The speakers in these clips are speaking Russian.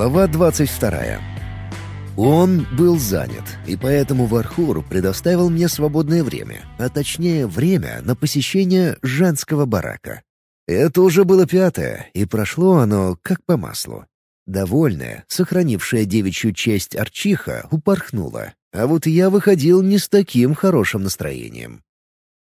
Глава 22. Он был занят, и поэтому Вархур предоставил мне свободное время, а точнее время на посещение женского барака. Это уже было пятое, и прошло оно как по маслу. Довольная, сохранившая девичью честь Арчиха, упорхнула, а вот я выходил не с таким хорошим настроением.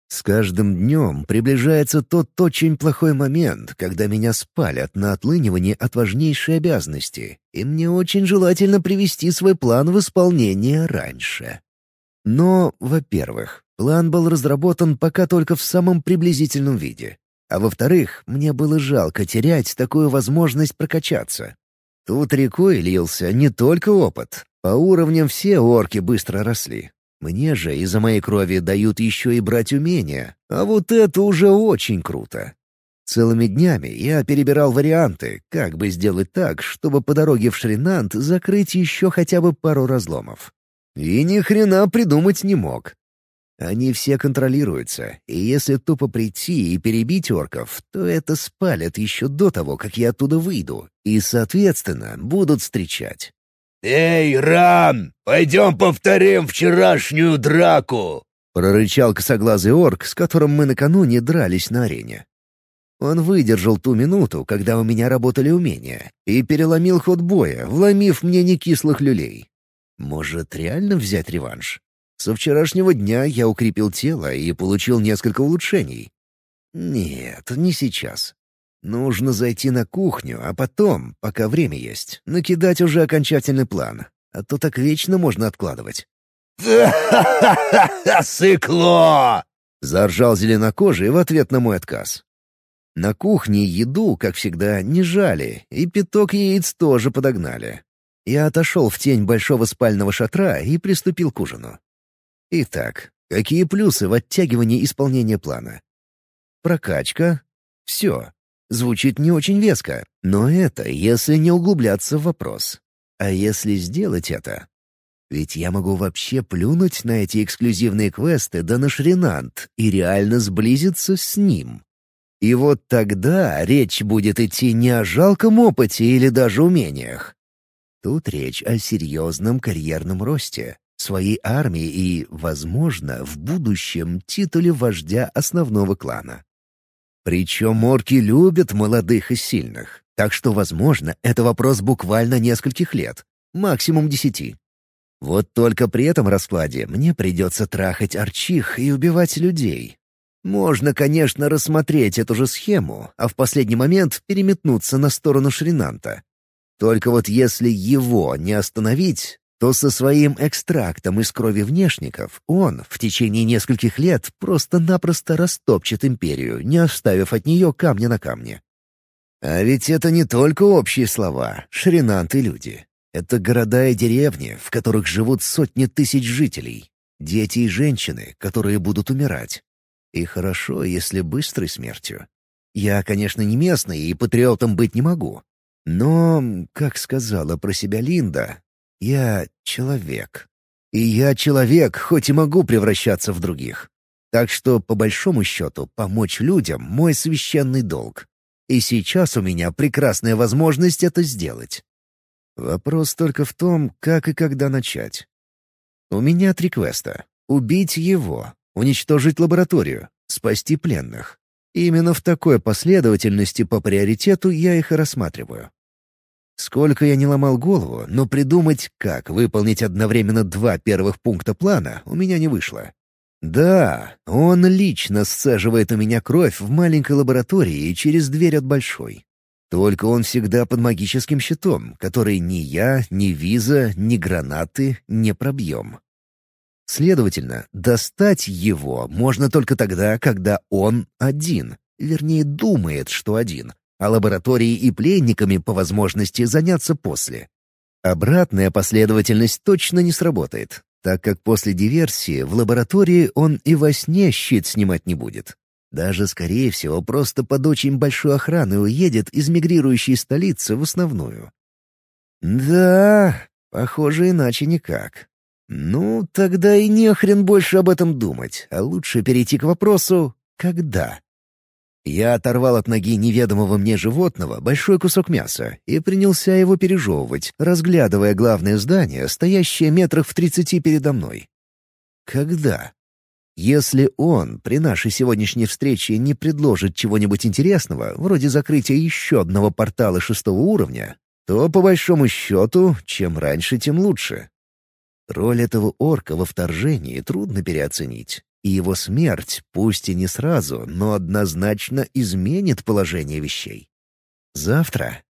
С каждым днем приближается тот очень плохой момент, когда меня спалят на отлынивание от важнейшей обязанности, и мне очень желательно привести свой план в исполнение раньше. Но, во-первых, план был разработан пока только в самом приблизительном виде. А во-вторых, мне было жалко терять такую возможность прокачаться. Тут рекой лился не только опыт. По уровням все орки быстро росли, мне же из-за моей крови дают еще и брать умения, а вот это уже очень круто. Целыми днями я перебирал варианты, как бы сделать так, чтобы по дороге в Шринант закрыть еще хотя бы пару разломов. И ни хрена придумать не мог. Они все контролируются, и если тупо прийти и перебить орков, то это спалят еще до того, как я оттуда выйду, и, соответственно, будут встречать. «Эй, Ран, пойдем повторим вчерашнюю драку!» — прорычал косоглазый орк, с которым мы накануне дрались на арене. Он выдержал ту минуту, когда у меня работали умения, и переломил ход боя, вломив мне некислых люлей. Может, реально взять реванш? Со вчерашнего дня я укрепил тело и получил несколько улучшений. Нет, не сейчас. Нужно зайти на кухню, а потом, пока время есть, накидать уже окончательный план. А то так вечно можно откладывать. «Сыкло!» — заржал зеленокожий в ответ на мой отказ. На кухне еду, как всегда, не жали, и пяток яиц тоже подогнали. Я отошел в тень большого спального шатра и приступил к ужину. Итак, какие плюсы в оттягивании исполнения плана? Прокачка. Все. Звучит не очень веско, но это если не углубляться в вопрос. А если сделать это? Ведь я могу вообще плюнуть на эти эксклюзивные квесты да на Шринант и реально сблизиться с ним. И вот тогда речь будет идти не о жалком опыте или даже умениях. Тут речь о серьезном карьерном росте, своей армии и, возможно, в будущем титуле вождя основного клана. Причем орки любят молодых и сильных, так что, возможно, это вопрос буквально нескольких лет, максимум десяти. Вот только при этом раскладе мне придется трахать арчих и убивать людей. Можно, конечно, рассмотреть эту же схему, а в последний момент переметнуться на сторону Шринанта. Только вот если его не остановить, то со своим экстрактом из крови внешников он в течение нескольких лет просто-напросто растопчет империю, не оставив от нее камня на камне. А ведь это не только общие слова, шринанты люди. Это города и деревни, в которых живут сотни тысяч жителей. Дети и женщины, которые будут умирать. И хорошо, если быстрой смертью. Я, конечно, не местный и патриотом быть не могу. Но, как сказала про себя Линда, я человек. И я человек, хоть и могу превращаться в других. Так что, по большому счету, помочь людям — мой священный долг. И сейчас у меня прекрасная возможность это сделать. Вопрос только в том, как и когда начать. У меня три квеста. Убить его, уничтожить лабораторию, спасти пленных. Именно в такой последовательности по приоритету я их и рассматриваю. Сколько я не ломал голову, но придумать, как выполнить одновременно два первых пункта плана, у меня не вышло. Да, он лично сцеживает у меня кровь в маленькой лаборатории через дверь от большой. Только он всегда под магическим щитом, который ни я, ни виза, ни гранаты не пробьем. Следовательно, достать его можно только тогда, когда он один, вернее, думает, что один, а лабораторией и пленниками по возможности заняться после. Обратная последовательность точно не сработает, так как после диверсии в лаборатории он и во сне щит снимать не будет. Даже, скорее всего, просто под очень большой охраной уедет из мигрирующей столицы в основную. Да, похоже, иначе никак. Ну, тогда и не хрен больше об этом думать, а лучше перейти к вопросу «когда?». Я оторвал от ноги неведомого мне животного большой кусок мяса и принялся его пережевывать, разглядывая главное здание, стоящее метрах в тридцати передо мной. Когда? Если он при нашей сегодняшней встрече не предложит чего-нибудь интересного, вроде закрытия еще одного портала шестого уровня, то, по большому счету, чем раньше, тем лучше. Роль этого орка во вторжении трудно переоценить и его смерть, пусть и не сразу, но однозначно изменит положение вещей. Завтра?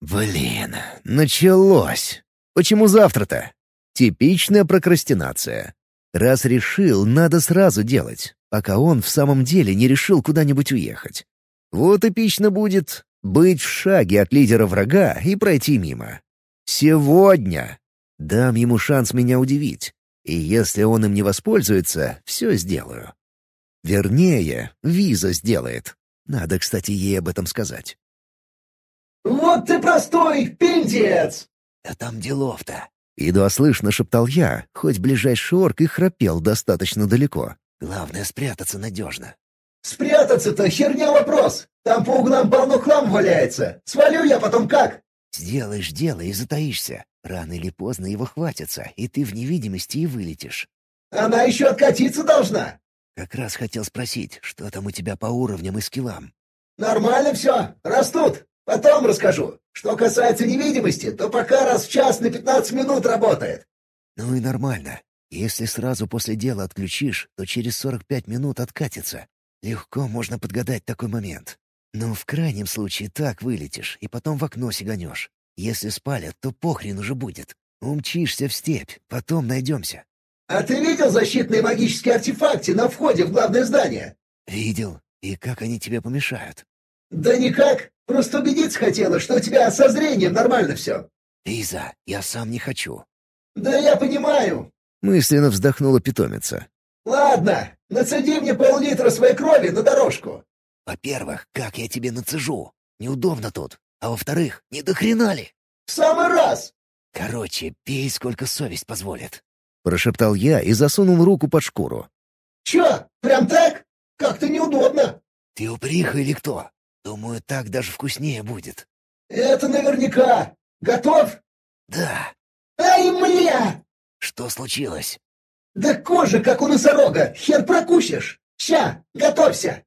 Блин, началось. Почему завтра-то? Типичная прокрастинация. Раз решил, надо сразу делать, пока он в самом деле не решил куда-нибудь уехать. Вот эпично будет быть в шаге от лидера врага и пройти мимо. Сегодня. Дам ему шанс меня удивить. И если он им не воспользуется, все сделаю. Вернее, виза сделает. Надо, кстати, ей об этом сказать. «Вот ты простой пиндец!» «Да там делов-то!» Едва слышно шептал я, хоть ближайший орк и храпел достаточно далеко. Главное — спрятаться надежно. «Спрятаться-то херня вопрос! Там по углам полно хлам валяется! Свалю я потом как?» «Сделаешь дело и затаишься. Рано или поздно его хватится, и ты в невидимости и вылетишь. Она еще откатиться должна. Как раз хотел спросить, что там у тебя по уровням и скиллам. Нормально все, растут. Потом расскажу. Что касается невидимости, то пока раз в час на пятнадцать минут работает. Ну и нормально. Если сразу после дела отключишь, то через сорок пять минут откатится. Легко можно подгадать такой момент. Но в крайнем случае так вылетишь и потом в окно сиганешь. Если спалят, то похрен уже будет. Умчишься в степь, потом найдемся». «А ты видел защитные магические артефакты на входе в главное здание?» «Видел. И как они тебе помешают?» «Да никак. Просто убедиться хотела, что у тебя со зрением нормально все». «Лиза, я сам не хочу». «Да я понимаю». Мысленно вздохнула питомица. «Ладно, нацеди мне пол-литра своей крови на дорожку». «Во-первых, как я тебе нацежу? Неудобно тут. А во-вторых, не до хрена ли? В самый раз! Короче, пей, сколько совесть позволит. Прошептал я и засунул руку под шкуру. Чё, прям так? Как-то неудобно. Ты уприха или кто? Думаю, так даже вкуснее будет. Это наверняка. Готов? Да. Ай, мля! Что случилось? Да кожа, как у носорога, хер прокусишь. Ща, готовься.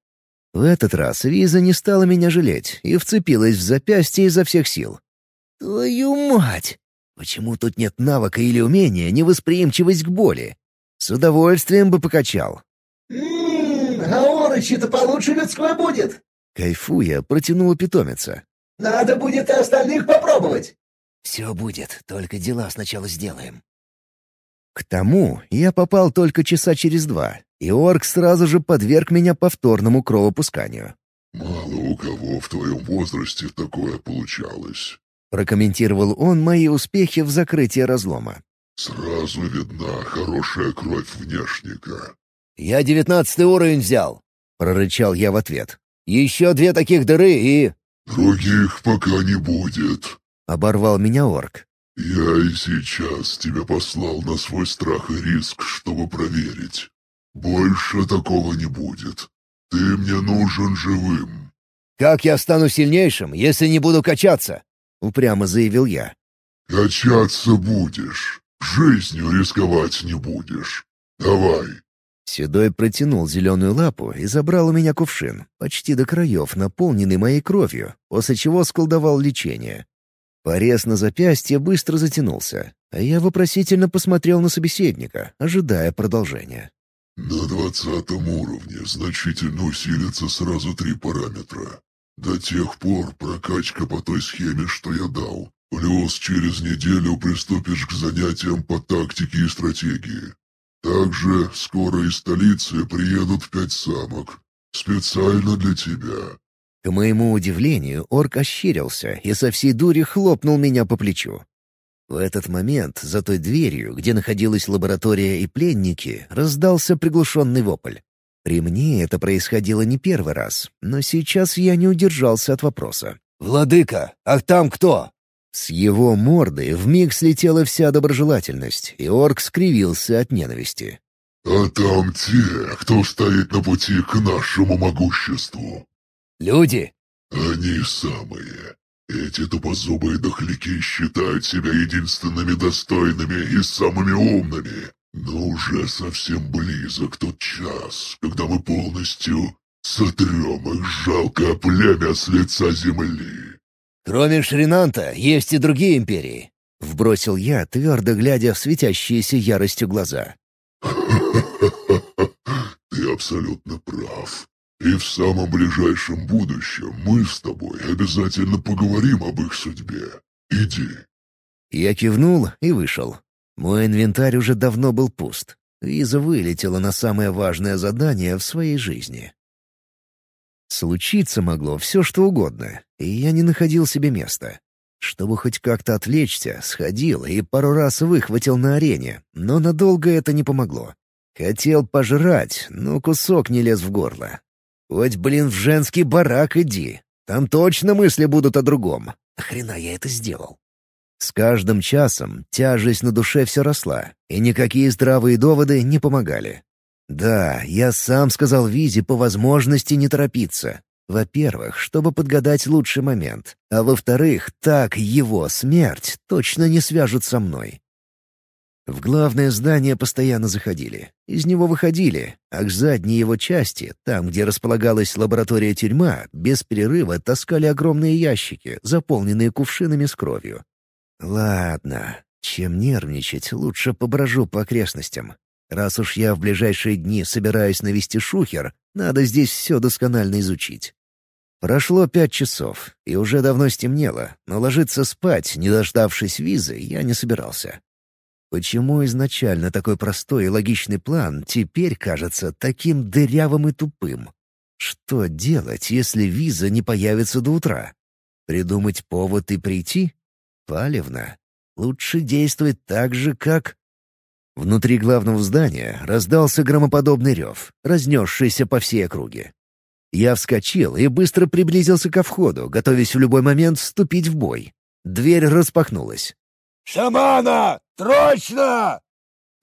В этот раз Виза не стала меня жалеть и вцепилась в запястье изо всех сил. «Твою мать! Почему тут нет навыка или умения невосприимчивость к боли? С удовольствием бы покачал». «Ммм, а орочи-то получше людской будет!» Кайфуя, протянула питомица. «Надо будет и остальных попробовать!» «Все будет, только дела сначала сделаем». К тому я попал только часа через два, и орк сразу же подверг меня повторному кровопусканию. «Мало у кого в твоем возрасте такое получалось», — прокомментировал он мои успехи в закрытии разлома. «Сразу видна хорошая кровь внешника». «Я девятнадцатый уровень взял», — прорычал я в ответ. «Еще две таких дыры и...» «Других пока не будет», — оборвал меня орк. «Я и сейчас тебя послал на свой страх и риск, чтобы проверить. Больше такого не будет. Ты мне нужен живым». «Как я стану сильнейшим, если не буду качаться?» — упрямо заявил я. «Качаться будешь. Жизнью рисковать не будешь. Давай». Седой протянул зеленую лапу и забрал у меня кувшин, почти до краев, наполненный моей кровью, после чего сколдовал лечение. Порез на запястье быстро затянулся, а я вопросительно посмотрел на собеседника, ожидая продолжения. «На двадцатом уровне значительно усилятся сразу три параметра. До тех пор прокачка по той схеме, что я дал. Плюс через неделю приступишь к занятиям по тактике и стратегии. Также скоро из столицы приедут пять самок. Специально для тебя. К моему удивлению, орк ощерился и со всей дури хлопнул меня по плечу. В этот момент за той дверью, где находилась лаборатория и пленники, раздался приглушенный вопль. При мне это происходило не первый раз, но сейчас я не удержался от вопроса. «Владыка, а там кто?» С его морды вмиг слетела вся доброжелательность, и орк скривился от ненависти. «А там те, кто стоит на пути к нашему могуществу. «Люди!» «Они самые. Эти тупозубые дохляки считают себя единственными достойными и самыми умными. Но уже совсем близок тот час, когда мы полностью сотрем их жалкое племя с лица земли». «Кроме Шринанта, есть и другие империи», — вбросил я, твердо глядя в светящиеся яростью глаза. Ты абсолютно прав. И в самом ближайшем будущем мы с тобой обязательно поговорим об их судьбе. Иди». Я кивнул и вышел. Мой инвентарь уже давно был пуст. Виза вылетела на самое важное задание в своей жизни. Случиться могло все, что угодно, и я не находил себе места. Чтобы хоть как-то отвлечься, сходил и пару раз выхватил на арене, но надолго это не помогло. Хотел пожрать, но кусок не лез в горло. Хоть, блин, в женский барак иди. Там точно мысли будут о другом. Хрена я это сделал? С каждым часом тяжесть на душе все росла, и никакие здравые доводы не помогали. Да, я сам сказал Визе по возможности не торопиться. Во-первых, чтобы подгадать лучший момент, а во-вторых, так его смерть точно не свяжут со мной. В главное здание постоянно заходили. Из него выходили, а к задней его части, там, где располагалась лаборатория-тюрьма, без перерыва таскали огромные ящики, заполненные кувшинами с кровью. Ладно, чем нервничать, лучше поброжу по окрестностям. Раз уж я в ближайшие дни собираюсь навести шухер, надо здесь все досконально изучить. Прошло пять часов, и уже давно стемнело, но ложиться спать, не дождавшись визы, я не собирался. Почему изначально такой простой и логичный план теперь кажется таким дырявым и тупым? Что делать, если виза не появится до утра? Придумать повод и прийти? Палевно. Лучше действовать так же, как... Внутри главного здания раздался громоподобный рев, разнесшийся по всей округе. Я вскочил и быстро приблизился ко входу, готовясь в любой момент вступить в бой. Дверь распахнулась. «Шамана! Срочно!»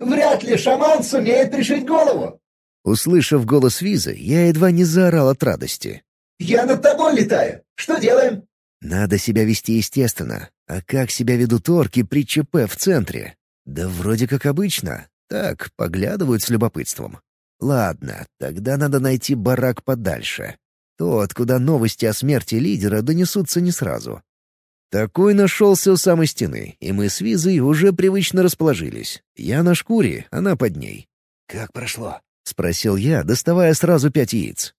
«Вряд ли шаман сумеет пришить голову!» Услышав голос Визы, я едва не заорал от радости. «Я над тобой летаю! Что делаем?» Надо себя вести естественно. А как себя ведут орки при ЧП в центре? Да вроде как обычно. Так, поглядывают с любопытством. Ладно, тогда надо найти барак подальше. Тот, куда новости о смерти лидера донесутся не сразу. Такой нашелся у самой стены, и мы с Визой уже привычно расположились. Я на шкуре, она под ней. «Как прошло?» — спросил я, доставая сразу пять яиц.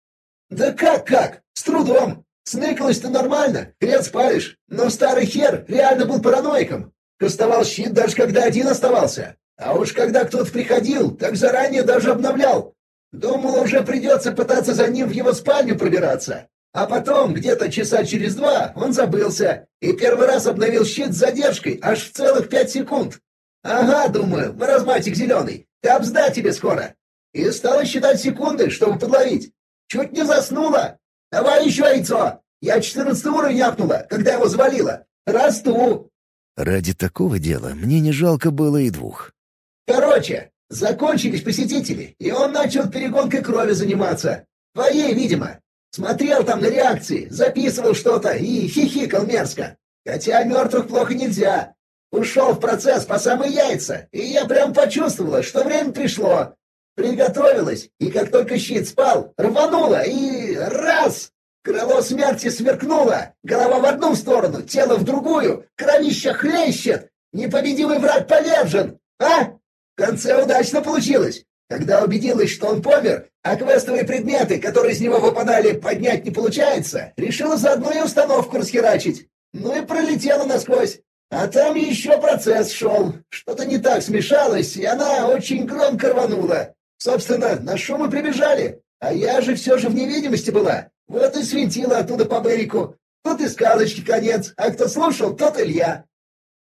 «Да как-как? С трудом. Сныкалось-то нормально, хрен спалишь. Но старый хер реально был параноиком. Кастовал щит даже когда один оставался. А уж когда кто-то приходил, так заранее даже обновлял. Думал, уже придется пытаться за ним в его спальню пробираться. А потом, где-то часа через два, он забылся и первый раз обновил щит с задержкой аж в целых пять секунд. Ага, думаю, маразматик зеленый, капсда тебе скоро. И стала считать секунды, чтобы подловить. Чуть не заснула. Давай еще яйцо. Я четырнадцатый уровень япнула, когда его завалила. Расту. Ради такого дела мне не жалко было и двух. Короче, закончились посетители, и он начал перегонкой крови заниматься. Твоей, видимо. Смотрел там на реакции, записывал что-то и хихикал мерзко. Хотя мертвых плохо нельзя. Ушел в процесс по самые яйца, и я прям почувствовала, что время пришло. Приготовилась, и как только щит спал, рванула, и раз! Крыло смерти сверкнуло, голова в одну сторону, тело в другую, кровища хлещет, непобедимый враг повержен. А? В конце удачно получилось. Когда убедилась, что он помер, а квестовые предметы, которые из него выпадали, поднять не получается, решила заодно и установку расхерачить. Ну и пролетела насквозь. А там еще процесс шел. Что-то не так смешалось, и она очень громко рванула. Собственно, на шум и прибежали. А я же все же в невидимости была. Вот и свинтила оттуда по Берику. Тут и сказочки конец, а кто слушал, тот Илья.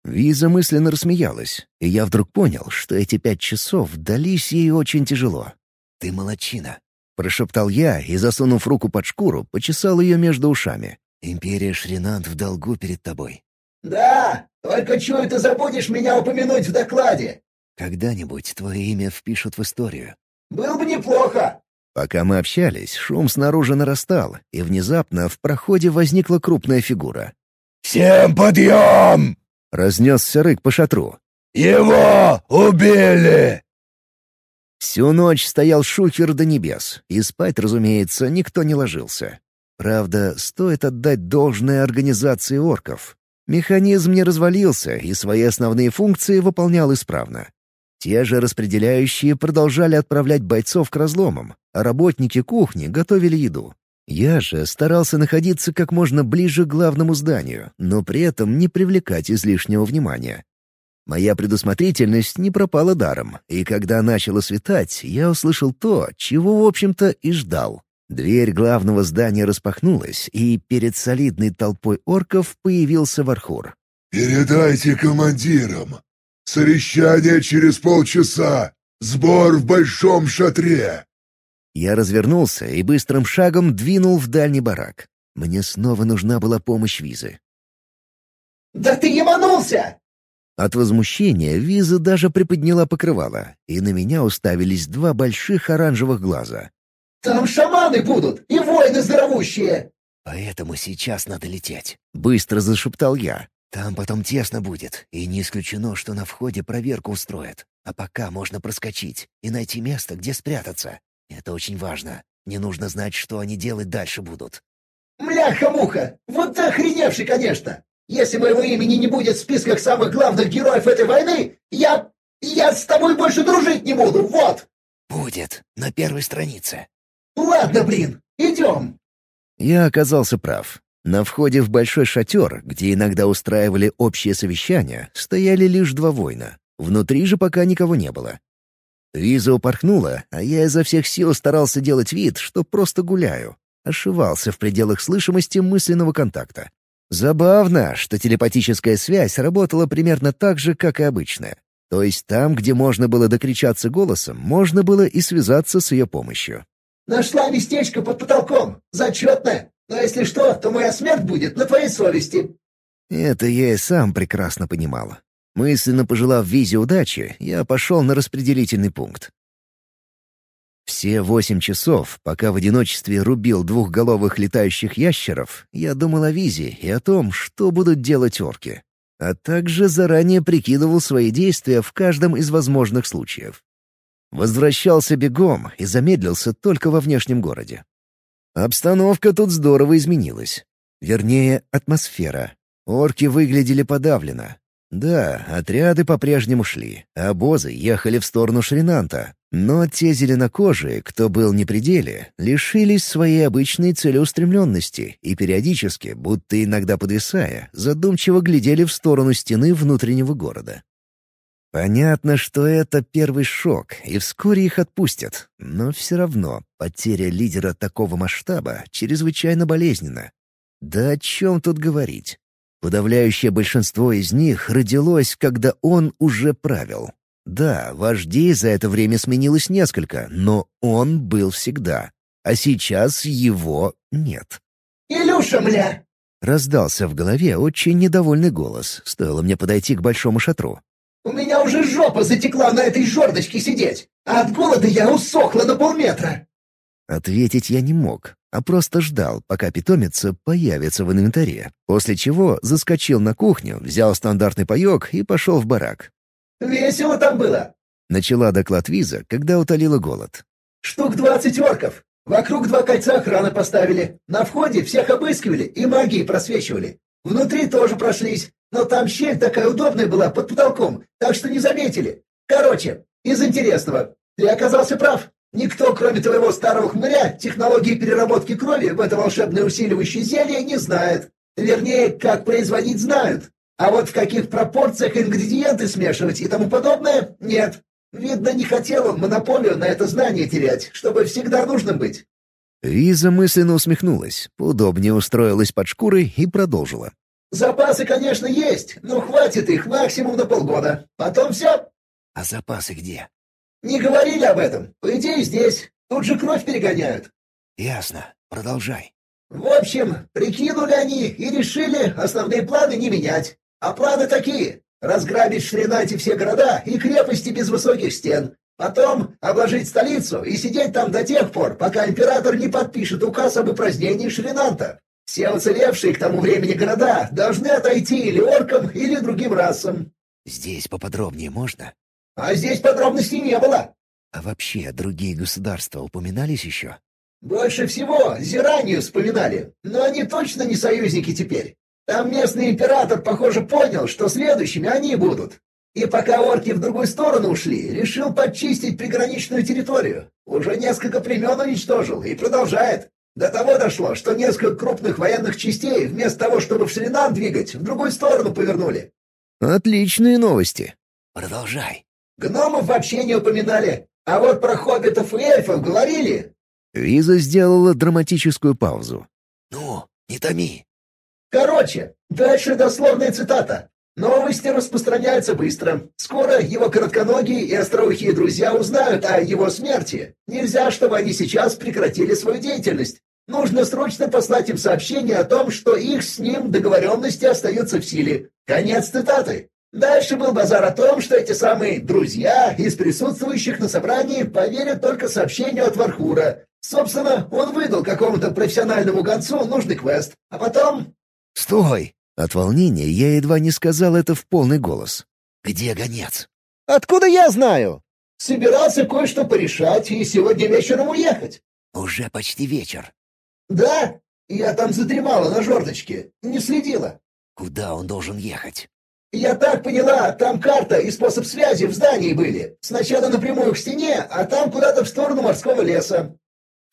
Виза мысленно рассмеялась, и я вдруг понял, что эти пять часов дались ей очень тяжело. «Ты молочина», — прошептал я и, засунув руку под шкуру, почесал ее между ушами. «Империя Шринант в долгу перед тобой». «Да, только чую, ты забудешь меня упомянуть в докладе». «Когда-нибудь твое имя впишут в историю». «Было бы неплохо». Пока мы общались, шум снаружи нарастал, и внезапно в проходе возникла крупная фигура. «Всем подъем!» — разнесся рык по шатру. «Его убили!» Всю ночь стоял шухер до небес, и спать, разумеется, никто не ложился. Правда, стоит отдать должное организации орков. Механизм не развалился и свои основные функции выполнял исправно. Те же распределяющие продолжали отправлять бойцов к разломам, а работники кухни готовили еду. Я же старался находиться как можно ближе к главному зданию, но при этом не привлекать излишнего внимания. Моя предусмотрительность не пропала даром, и когда начало светать, я услышал то, чего, в общем-то, и ждал. Дверь главного здания распахнулась, и перед солидной толпой орков появился Вархур. «Передайте командирам. Совещание через полчаса. Сбор в большом шатре». Я развернулся и быстрым шагом двинул в дальний барак. Мне снова нужна была помощь Визы. «Да ты ебанулся!» От возмущения Виза даже приподняла покрывало, и на меня уставились два больших оранжевых глаза. «Там шаманы будут и воины здоровущие!» «Поэтому сейчас надо лететь», — быстро зашептал я. «Там потом тесно будет, и не исключено, что на входе проверку устроят. А пока можно проскочить и найти место, где спрятаться. Это очень важно. Не нужно знать, что они делать дальше будут». «Мляха-муха! Вот ты охреневший, конечно! Если моего имени не будет в списках самых главных героев этой войны, я... я с тобой больше дружить не буду, вот!» «Будет. На первой странице». «Ладно, блин, идем!» Я оказался прав. На входе в большой шатер, где иногда устраивали общее совещание, стояли лишь два воина. Внутри же пока никого не было. Виза упорхнула, а я изо всех сил старался делать вид, что просто гуляю. Ошивался в пределах слышимости мысленного контакта. Забавно, что телепатическая связь работала примерно так же, как и обычная. То есть там, где можно было докричаться голосом, можно было и связаться с ее помощью. «Нашла местечко под потолком. Зачетно. Но если что, то моя смерть будет на твоей совести». Это я и сам прекрасно понимал. Мысленно пожелав Визе удачи, я пошел на распределительный пункт. Все восемь часов, пока в одиночестве рубил двухголовых летающих ящеров, я думал о Визе и о том, что будут делать орки. А также заранее прикидывал свои действия в каждом из возможных случаев. Возвращался бегом и замедлился только во внешнем городе. Обстановка тут здорово изменилась. Вернее, атмосфера. Орки выглядели подавленно, да, отряды по-прежнему шли, а обозы ехали в сторону Шринанта. Но те зеленокожие, кто был не при деле, лишились своей обычной целеустремленности и периодически, будто иногда подвисая, задумчиво глядели в сторону стены внутреннего города. Понятно, что это первый шок, и вскоре их отпустят, но все равно потеря лидера такого масштаба чрезвычайно болезненна. Да о чем тут говорить? Подавляющее большинство из них родилось, когда он уже правил. Да, вождей за это время сменилось несколько, но он был всегда. А сейчас его нет. «Илюша, мля!» Раздался в голове очень недовольный голос, стоило мне подойти к большому шатру. «У меня уже жопа затекла на этой жердочке сидеть, а от голода я усохла на полметра!» Ответить я не мог, а просто ждал, пока питомица появится в инвентаре, после чего заскочил на кухню, взял стандартный паёк и пошел в барак. «Весело там было!» — начала доклад Виза, когда утолила голод. «Штук двадцать орков. Вокруг два кольца охраны поставили. На входе всех обыскивали и магией просвечивали. Внутри тоже прошлись, но там щель такая удобная была под потолком, так что не заметили. Короче, из интересного. Ты оказался прав. Никто, кроме твоего старого хмыря, технологии переработки крови в это волшебное усиливающее зелье не знает. Вернее, как производить знают. А вот в каких пропорциях ингредиенты смешивать и тому подобное — нет. Видно, не хотел он монополию на это знание терять, чтобы всегда нужным быть. Виза мысленно усмехнулась, поудобнее устроилась под шкурой и продолжила. «Запасы, конечно, есть, но хватит их максимум на полгода. Потом все...» «А запасы где?» «Не говорили об этом. По идее, здесь. Тут же кровь перегоняют». «Ясно. Продолжай». «В общем, прикинули они и решили основные планы не менять. А планы такие. Разграбить в Шринате все города и крепости без высоких стен. Потом обложить столицу и сидеть там до тех пор, пока император не подпишет указ об упразднении Шринанта. Все уцелевшие к тому времени города должны отойти или оркам, или другим расам. Здесь поподробнее можно? А здесь подробностей не было. А вообще, другие государства упоминались еще? Больше всего Зиранию вспоминали, но они точно не союзники теперь. Там местный император, похоже, понял, что следующими они будут. И пока орки в другую сторону ушли, решил подчистить приграничную территорию. Уже несколько племен уничтожил и продолжает. До того дошло, что несколько крупных военных частей, вместо того, чтобы в Шринан двигать, в другую сторону повернули. Отличные новости. Продолжай. Гномов вообще не упоминали. А вот про хоббитов и эльфов говорили. Виза сделала драматическую паузу. Ну, не томи. Короче, дальше дословная цитата. Новости распространяются быстро. Скоро его коротконогие и остроухие друзья узнают о его смерти. Нельзя, чтобы они сейчас прекратили свою деятельность. Нужно срочно послать им сообщение о том, что их с ним договоренности остаются в силе. Конец цитаты. Дальше был базар о том, что эти самые «друзья» из присутствующих на собрании поверят только сообщению от Вархура. Собственно, он выдал какому-то профессиональному гонцу нужный квест. А потом... «Стой!» От волнения я едва не сказал это в полный голос. Где гонец? «Откуда я знаю?» Собирался кое-что порешать и сегодня вечером уехать. Уже почти вечер. Да, я там задремала на жердочке, не следила. Куда он должен ехать? Я так поняла, там карта и способ связи в здании были. Сначала напрямую к стене, а там куда-то в сторону морского леса.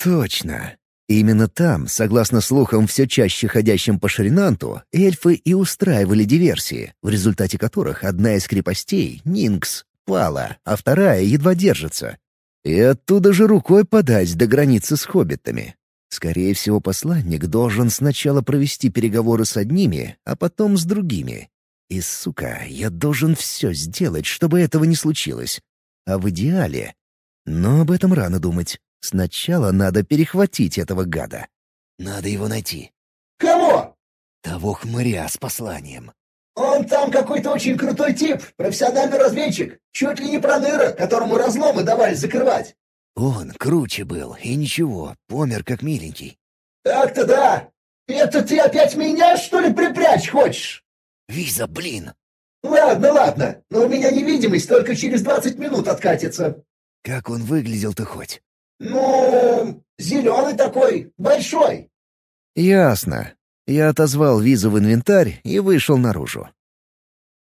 Точно. Именно там, согласно слухам все чаще ходящим по Шринанту, эльфы и устраивали диверсии, в результате которых одна из крепостей, Нингс, пала, а вторая едва держится. И оттуда же рукой подать до границы с хоббитами. Скорее всего, посланник должен сначала провести переговоры с одними, а потом с другими. И, сука, я должен все сделать, чтобы этого не случилось. А в идеале... Но об этом рано думать. Сначала надо перехватить этого гада. Надо его найти. Кого? Того хмыря с посланием. Он там какой-то очень крутой тип, профессиональный разведчик. Чуть ли не проныра, которому разломы давали закрывать. Он круче был, и ничего, помер как миленький. Так-то да. Это ты опять меня, что ли, припрячь хочешь? Виза, блин! Ладно, ладно, но у меня невидимость только через двадцать минут откатится. Как он выглядел-то хоть? Ну, зеленый такой, большой. Ясно. Я отозвал визу в инвентарь и вышел наружу.